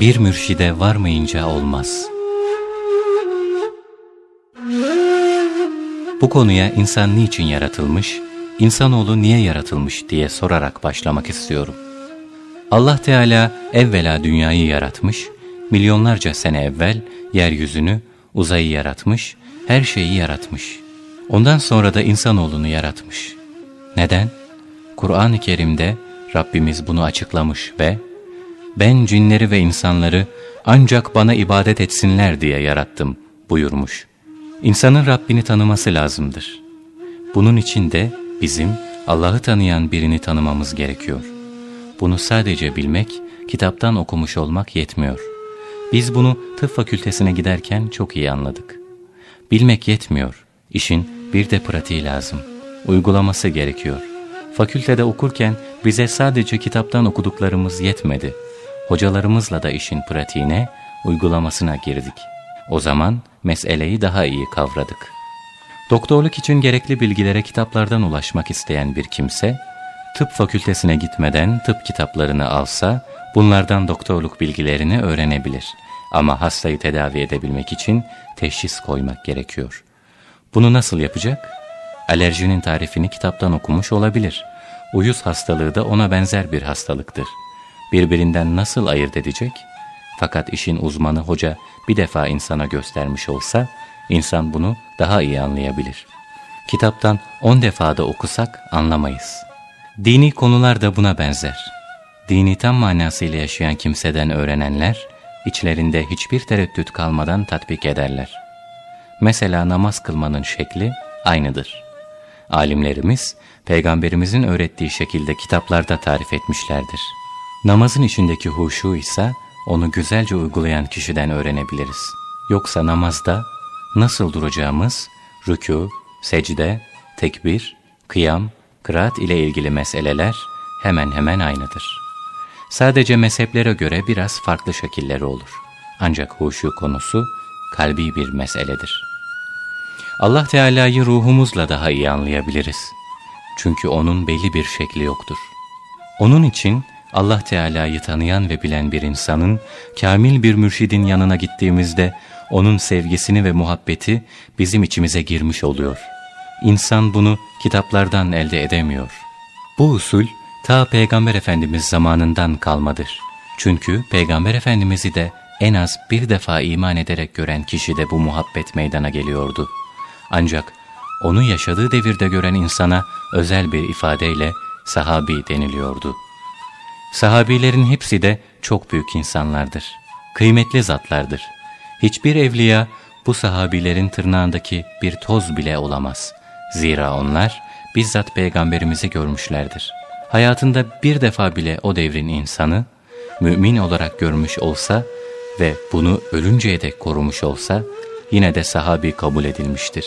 bir mürşide varmayınca olmaz. Bu konuya insan niçin yaratılmış, insanoğlu niye yaratılmış diye sorarak başlamak istiyorum. Allah Teala evvela dünyayı yaratmış, milyonlarca sene evvel yeryüzünü, uzayı yaratmış, her şeyi yaratmış. Ondan sonra da insanoğlunu yaratmış. Neden? Kur'an-ı Kerim'de Rabbimiz bunu açıklamış ve ben cinleri ve insanları ancak bana ibadet etsinler diye yarattım buyurmuş. İnsanın Rabbini tanıması lazımdır. Bunun için de bizim Allah'ı tanıyan birini tanımamız gerekiyor. Bunu sadece bilmek, kitaptan okumuş olmak yetmiyor. Biz bunu tıp fakültesine giderken çok iyi anladık. Bilmek yetmiyor, işin bir de pratiği lazım. Uygulaması gerekiyor. Fakültede okurken bize sadece kitaptan okuduklarımız yetmedi. Hocalarımızla da işin pratiğine, uygulamasına girdik. O zaman meseleyi daha iyi kavradık. Doktorluk için gerekli bilgilere kitaplardan ulaşmak isteyen bir kimse, tıp fakültesine gitmeden tıp kitaplarını alsa, bunlardan doktorluk bilgilerini öğrenebilir. Ama hastayı tedavi edebilmek için teşhis koymak gerekiyor. Bunu nasıl yapacak? Alerjinin tarifini kitaptan okumuş olabilir. Uyuz hastalığı da ona benzer bir hastalıktır. Birbirinden nasıl ayırt edecek? Fakat işin uzmanı hoca bir defa insana göstermiş olsa, insan bunu daha iyi anlayabilir. Kitaptan on defada okusak anlamayız. Dini konular da buna benzer. Dini tam manasıyla yaşayan kimseden öğrenenler, içlerinde hiçbir tereddüt kalmadan tatbik ederler. Mesela namaz kılmanın şekli aynıdır. Alimlerimiz, Peygamberimizin öğrettiği şekilde kitaplarda tarif etmişlerdir. Namazın içindeki huşu ise onu güzelce uygulayan kişiden öğrenebiliriz. Yoksa namazda nasıl duracağımız, rükû, secde, tekbir, kıyam, kıraat ile ilgili meseleler hemen hemen aynıdır. Sadece mezheplere göre biraz farklı şekilleri olur. Ancak huşu konusu kalbi bir meseledir. Allah Teala'yı ruhumuzla daha iyi anlayabiliriz. Çünkü onun belli bir şekli yoktur. Onun için Allah Teala'yı tanıyan ve bilen bir insanın kamil bir mürşidin yanına gittiğimizde onun sevgisini ve muhabbeti bizim içimize girmiş oluyor. İnsan bunu kitaplardan elde edemiyor. Bu usul ta Peygamber Efendimiz zamanından kalmadır. Çünkü Peygamber Efendimiz'i de en az bir defa iman ederek gören kişi de bu muhabbet meydana geliyordu. Ancak onu yaşadığı devirde gören insana özel bir ifadeyle sahabi deniliyordu. Sahabilerin hepsi de çok büyük insanlardır. Kıymetli zatlardır. Hiçbir evliya bu sahabilerin tırnağındaki bir toz bile olamaz. Zira onlar bizzat peygamberimizi görmüşlerdir. Hayatında bir defa bile o devrin insanı, mümin olarak görmüş olsa ve bunu ölünceye dek korumuş olsa, yine de sahabi kabul edilmiştir.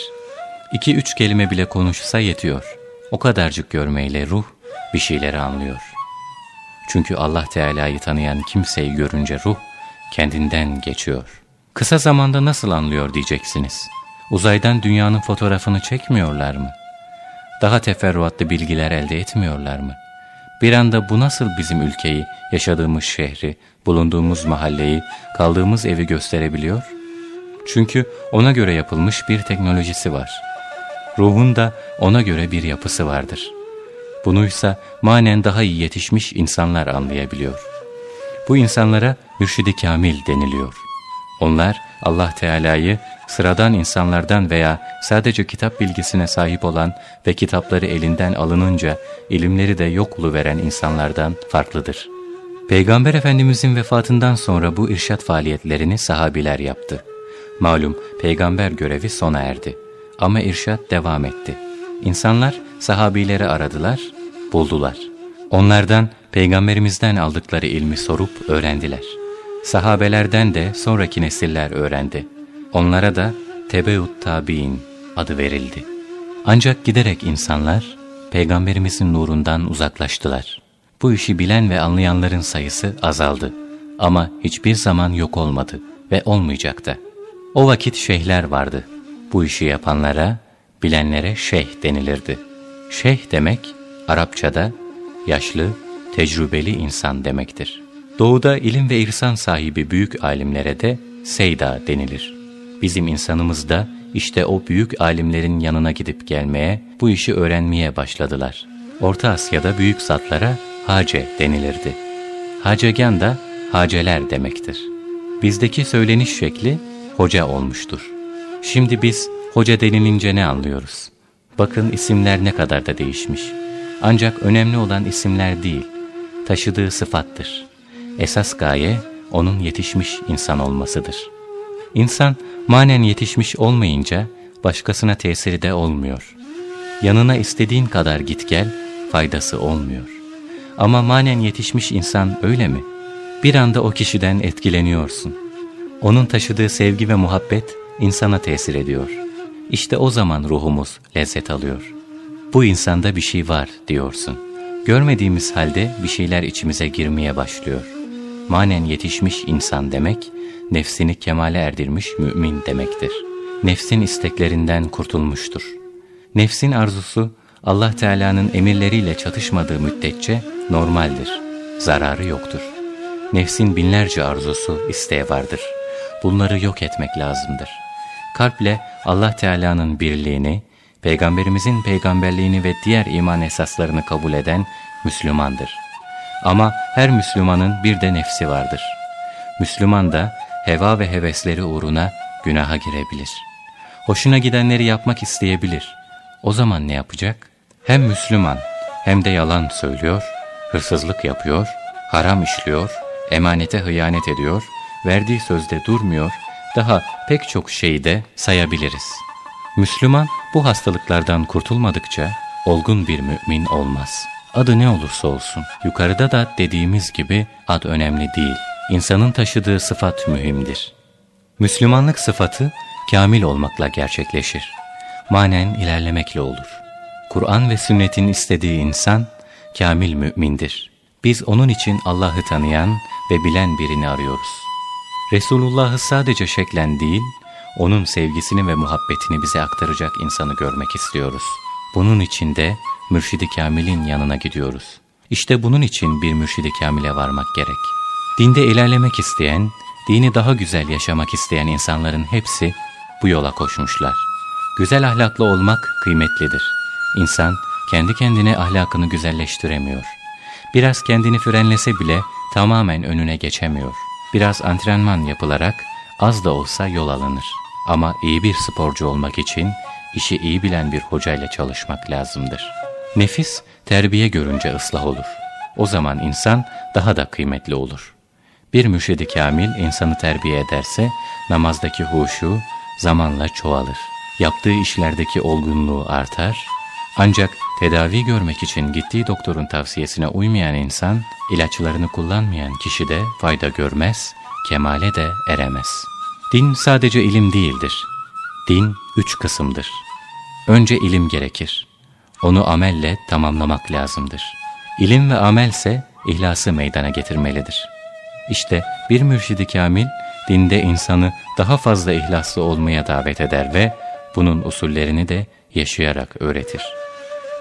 İki üç kelime bile konuşsa yetiyor. O kadarcık görmeyle ruh bir şeyleri anlıyor. Çünkü Allah Teala'yı tanıyan kimseyi görünce ruh kendinden geçiyor. Kısa zamanda nasıl anlıyor diyeceksiniz. Uzaydan dünyanın fotoğrafını çekmiyorlar mı? Daha teferruatlı bilgiler elde etmiyorlar mı? Bir anda bu nasıl bizim ülkeyi, yaşadığımız şehri, bulunduğumuz mahalleyi, kaldığımız evi gösterebiliyor? Çünkü ona göre yapılmış bir teknolojisi var. Ruhun da ona göre bir yapısı vardır. Bunuysa manen daha iyi yetişmiş insanlar anlayabiliyor. Bu insanlara mürşidi kamil deniliyor. Onlar Allah Teala'yı sıradan insanlardan veya sadece kitap bilgisine sahip olan ve kitapları elinden alınınca ilimleri de yok veren insanlardan farklıdır. Peygamber Efendimizin vefatından sonra bu irşat faaliyetlerini sahabiler yaptı. Malum peygamber görevi sona erdi. Ama irşat devam etti. İnsanlar sahabileri aradılar, buldular. Onlardan peygamberimizden aldıkları ilmi sorup öğrendiler. Sahabelerden de sonraki nesiller öğrendi. Onlara da tebeut tabi'in adı verildi. Ancak giderek insanlar peygamberimizin nurundan uzaklaştılar. Bu işi bilen ve anlayanların sayısı azaldı. Ama hiçbir zaman yok olmadı ve olmayacak da. O vakit şeyhler vardı. Bu işi yapanlara, bilenlere şeyh denilirdi. Şeyh demek Arapçada yaşlı, tecrübeli insan demektir. Doğuda ilim ve irsan sahibi büyük alimlere de Seyda denilir. Bizim insanımız da işte o büyük alimlerin yanına gidip gelmeye, bu işi öğrenmeye başladılar. Orta Asya'da büyük zatlara Hace denilirdi. Hacegan da haceler demektir. Bizdeki söyleniş şekli hoca olmuştur. Şimdi biz hoca denilince ne anlıyoruz? Bakın isimler ne kadar da değişmiş. Ancak önemli olan isimler değil, taşıdığı sıfattır. Esas gaye onun yetişmiş insan olmasıdır. İnsan manen yetişmiş olmayınca başkasına tesiri de olmuyor. Yanına istediğin kadar git gel, faydası olmuyor. Ama manen yetişmiş insan öyle mi? Bir anda o kişiden etkileniyorsun. Onun taşıdığı sevgi ve muhabbet insana tesir ediyor. İşte o zaman ruhumuz lezzet alıyor. Bu insanda bir şey var diyorsun. Görmediğimiz halde bir şeyler içimize girmeye başlıyor. Manen yetişmiş insan demek, nefsini kemale erdirmiş mümin demektir. Nefsin isteklerinden kurtulmuştur. Nefsin arzusu Allah Teala'nın emirleriyle çatışmadığı müddetçe normaldir. Zararı yoktur. Nefsin binlerce arzusu, isteği vardır. Bunları yok etmek lazımdır. Kalple Allah Teala'nın birliğini, Peygamberimizin peygamberliğini ve diğer iman esaslarını kabul eden Müslümandır. Ama her Müslümanın bir de nefsi vardır. Müslüman da heva ve hevesleri uğruna günaha girebilir. Hoşuna gidenleri yapmak isteyebilir. O zaman ne yapacak? Hem Müslüman hem de yalan söylüyor, hırsızlık yapıyor, haram işliyor, emanete hıyanet ediyor, verdiği sözde durmuyor, daha pek çok şeyi de sayabiliriz. Müslüman bu hastalıklardan kurtulmadıkça olgun bir mümin olmaz. Adı ne olursa olsun, yukarıda da dediğimiz gibi ad önemli değil. İnsanın taşıdığı sıfat mühimdir. Müslümanlık sıfatı kamil olmakla gerçekleşir. Manen ilerlemekle olur. Kur'an ve sünnetin istediği insan kamil mümindir. Biz onun için Allah'ı tanıyan ve bilen birini arıyoruz. Resulullah'ı sadece şeklen değil, onun sevgisini ve muhabbetini bize aktaracak insanı görmek istiyoruz. Bunun için de Mürşidi Kamil'in yanına gidiyoruz. İşte bunun için bir Mürşidi Kamil'e varmak gerek. Dinde ilerlemek isteyen, dini daha güzel yaşamak isteyen insanların hepsi bu yola koşmuşlar. Güzel ahlaklı olmak kıymetlidir. İnsan kendi kendine ahlakını güzelleştiremiyor. Biraz kendini frenlese bile tamamen önüne geçemiyor. Biraz antrenman yapılarak az da olsa yol alınır. Ama iyi bir sporcu olmak için işi iyi bilen bir hocayla çalışmak lazımdır. Nefis terbiye görünce ıslah olur. O zaman insan daha da kıymetli olur. Bir müşedi kamil insanı terbiye ederse namazdaki huşu zamanla çoğalır. Yaptığı işlerdeki olgunluğu artar. Ancak tedavi görmek için gittiği doktorun tavsiyesine uymayan insan, ilaçlarını kullanmayan kişi de fayda görmez, kemale de eremez. Din sadece ilim değildir. Din üç kısımdır. Önce ilim gerekir. Onu amelle tamamlamak lazımdır. İlim ve amelse ihlası meydana getirmelidir. İşte bir mürşidi kamil dinde insanı daha fazla ihlaslı olmaya davet eder ve bunun usullerini de yaşayarak öğretir.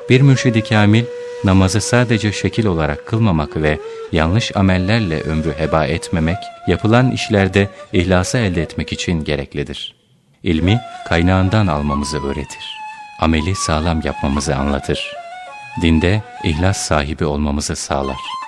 Bir mürşidi kamil namazı sadece şekil olarak kılmamak ve yanlış amellerle ömrü heba etmemek, yapılan işlerde ihlası elde etmek için gereklidir. İlmi kaynağından almamızı öğretir ameli sağlam yapmamızı anlatır. Dinde ihlas sahibi olmamızı sağlar.